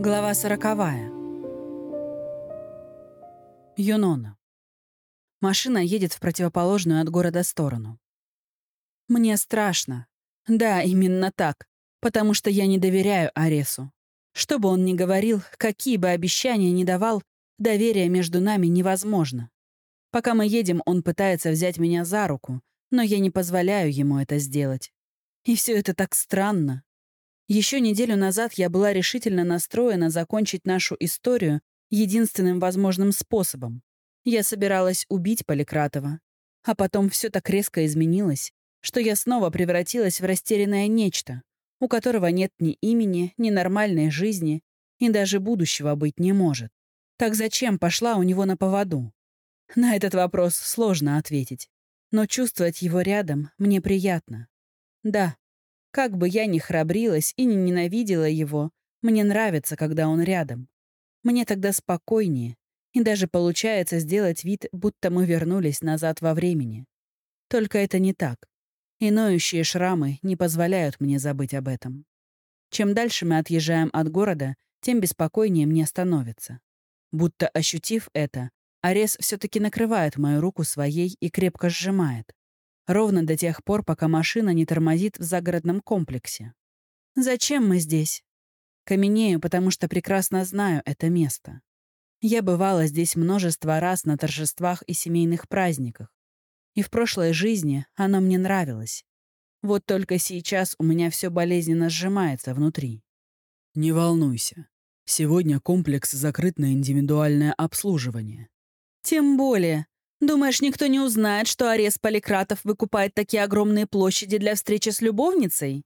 Глава сороковая. Юнона. Машина едет в противоположную от города сторону. Мне страшно. Да, именно так. Потому что я не доверяю Аресу. Что бы он ни говорил, какие бы обещания ни давал, доверие между нами невозможно. Пока мы едем, он пытается взять меня за руку, но я не позволяю ему это сделать. И все это так странно. Еще неделю назад я была решительно настроена закончить нашу историю единственным возможным способом. Я собиралась убить Поликратова. А потом все так резко изменилось, что я снова превратилась в растерянное нечто, у которого нет ни имени, ни нормальной жизни и даже будущего быть не может. Так зачем пошла у него на поводу? На этот вопрос сложно ответить. Но чувствовать его рядом мне приятно. Да, как бы я ни храбрилась и не ненавидела его, мне нравится, когда он рядом. Мне тогда спокойнее, и даже получается сделать вид, будто мы вернулись назад во времени. Только это не так. И ноющие шрамы не позволяют мне забыть об этом. Чем дальше мы отъезжаем от города, тем беспокойнее мне становится. Будто ощутив это, Арес все таки накрывает мою руку своей и крепко сжимает. Ровно до тех пор, пока машина не тормозит в загородном комплексе. Зачем мы здесь? Каменею, потому что прекрасно знаю это место. Я бывала здесь множество раз на торжествах и семейных праздниках. И в прошлой жизни оно мне нравилось. Вот только сейчас у меня все болезненно сжимается внутри. Не волнуйся. Сегодня комплекс закрыт на индивидуальное обслуживание. Тем более. Думаешь, никто не узнает, что арест Поликратов выкупает такие огромные площади для встречи с любовницей?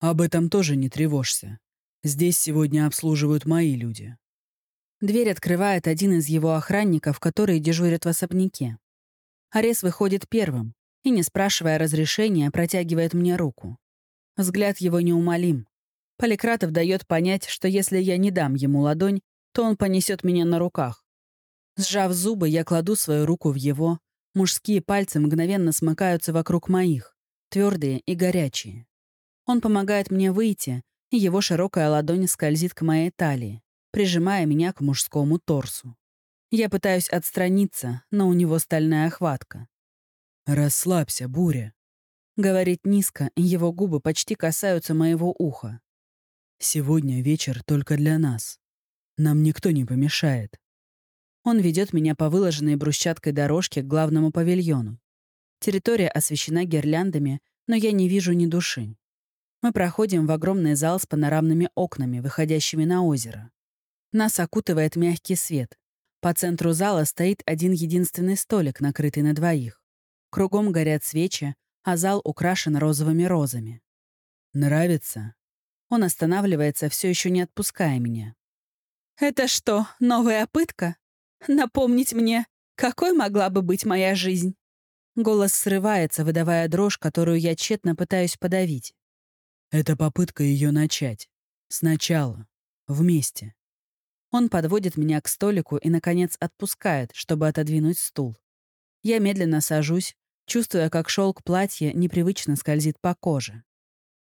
Об этом тоже не тревожься. Здесь сегодня обслуживают мои люди. Дверь открывает один из его охранников, которые дежурят в особняке. Арес выходит первым и, не спрашивая разрешения, протягивает мне руку. Взгляд его неумолим. Поликратов дает понять, что если я не дам ему ладонь, то он понесет меня на руках. Сжав зубы, я кладу свою руку в его. Мужские пальцы мгновенно смыкаются вокруг моих, твердые и горячие. Он помогает мне выйти, и его широкая ладонь скользит к моей талии, прижимая меня к мужскому торсу. Я пытаюсь отстраниться, но у него стальная хватка. «Расслабься, буря», — говорит низко, и его губы почти касаются моего уха. «Сегодня вечер только для нас. Нам никто не помешает. Он ведет меня по выложенной брусчаткой дорожке к главному павильону. Территория освещена гирляндами, но я не вижу ни души. Мы проходим в огромный зал с панорамными окнами, выходящими на озеро. Нас окутывает мягкий свет. По центру зала стоит один единственный столик, накрытый на двоих. Кругом горят свечи, а зал украшен розовыми розами. «Нравится?» Он останавливается, все еще не отпуская меня. «Это что, новая пытка?» Напомнить мне, какой могла бы быть моя жизнь?» Голос срывается, выдавая дрожь, которую я тщетно пытаюсь подавить. Это попытка ее начать. Сначала. Вместе. Он подводит меня к столику и, наконец, отпускает, чтобы отодвинуть стул. Я медленно сажусь, чувствуя, как шелк платья непривычно скользит по коже.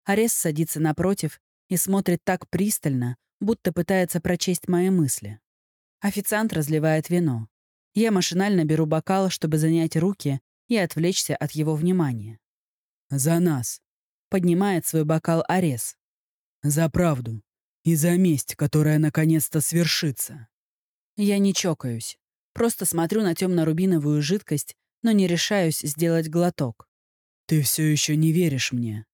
Арес садится напротив и смотрит так пристально, будто пытается прочесть мои мысли. Официант разливает вино. Я машинально беру бокал, чтобы занять руки и отвлечься от его внимания. «За нас!» — поднимает свой бокал Арес. «За правду и за месть, которая наконец-то свершится». Я не чокаюсь. Просто смотрю на темно-рубиновую жидкость, но не решаюсь сделать глоток. «Ты все еще не веришь мне?»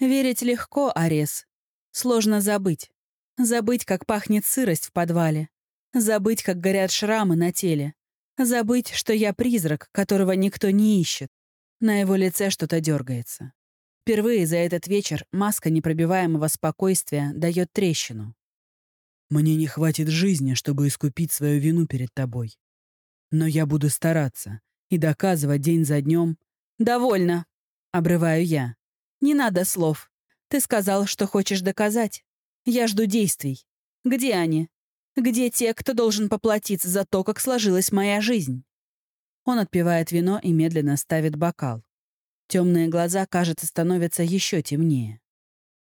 «Верить легко, Арес. Сложно забыть. Забыть, как пахнет сырость в подвале. Забыть, как горят шрамы на теле. Забыть, что я призрак, которого никто не ищет. На его лице что-то дергается. Впервые за этот вечер маска непробиваемого спокойствия дает трещину. «Мне не хватит жизни, чтобы искупить свою вину перед тобой. Но я буду стараться и доказывать день за днем. «Довольно!» — обрываю я. «Не надо слов. Ты сказал, что хочешь доказать. Я жду действий. Где они? Где те, кто должен поплатиться за то, как сложилась моя жизнь? Он отпивает вино и медленно ставит бокал. Темные глаза, кажется, становятся еще темнее.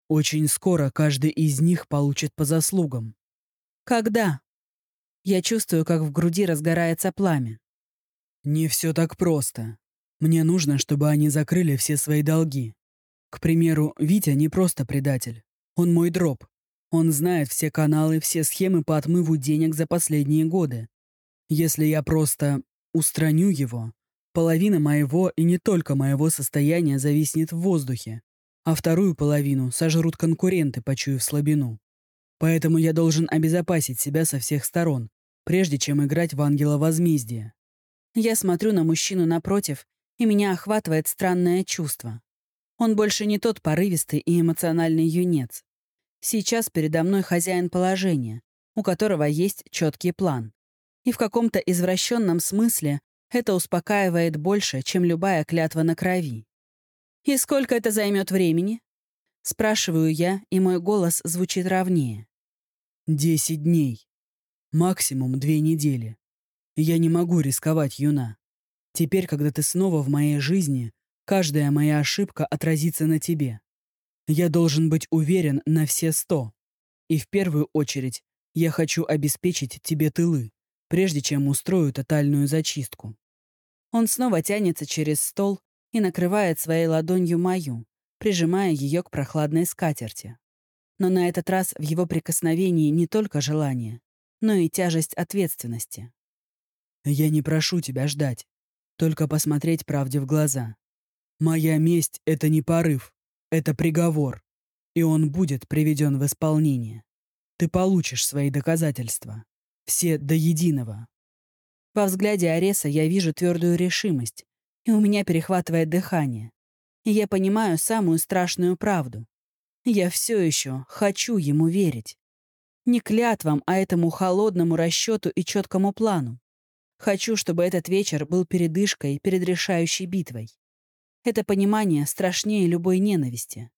Очень скоро каждый из них получит по заслугам. Когда? Я чувствую, как в груди разгорается пламя. Не все так просто. Мне нужно, чтобы они закрыли все свои долги. К примеру, Витя не просто предатель. Он мой дроп. Он знает все каналы, все схемы по отмыву денег за последние годы. Если я просто устраню его, половина моего и не только моего состояния зависнет в воздухе, а вторую половину сожрут конкуренты, почуяв слабину. Поэтому я должен обезопасить себя со всех сторон, прежде чем играть в ангела возмездия. Я смотрю на мужчину напротив, и меня охватывает странное чувство. Он больше не тот порывистый и эмоциональный юнец. Сейчас передо мной хозяин положения, у которого есть четкий план. И в каком-то извращенном смысле это успокаивает больше, чем любая клятва на крови. «И сколько это займет времени?» Спрашиваю я, и мой голос звучит ровнее. «Десять дней. Максимум две недели. Я не могу рисковать, Юна. Теперь, когда ты снова в моей жизни, каждая моя ошибка отразится на тебе. Я должен быть уверен на все сто. И в первую очередь я хочу обеспечить тебе тылы прежде чем устрою тотальную зачистку. Он снова тянется через стол и накрывает своей ладонью мою, прижимая ее к прохладной скатерти. Но на этот раз в его прикосновении не только желание, но и тяжесть ответственности. «Я не прошу тебя ждать, только посмотреть правде в глаза. Моя месть — это не порыв, это приговор, и он будет приведен в исполнение. Ты получишь свои доказательства. Все до единого. Во взгляде Ареса я вижу твердую решимость, и у меня перехватывает дыхание. И я понимаю самую страшную правду. Я все еще хочу ему верить. Не клятвам, а этому холодному расчету и четкому плану. Хочу, чтобы этот вечер был передышкой перед решающей битвой. Это понимание страшнее любой ненависти,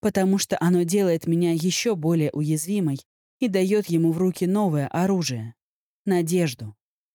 потому что оно делает меня еще более уязвимой и дает ему в руки новое оружие — надежду.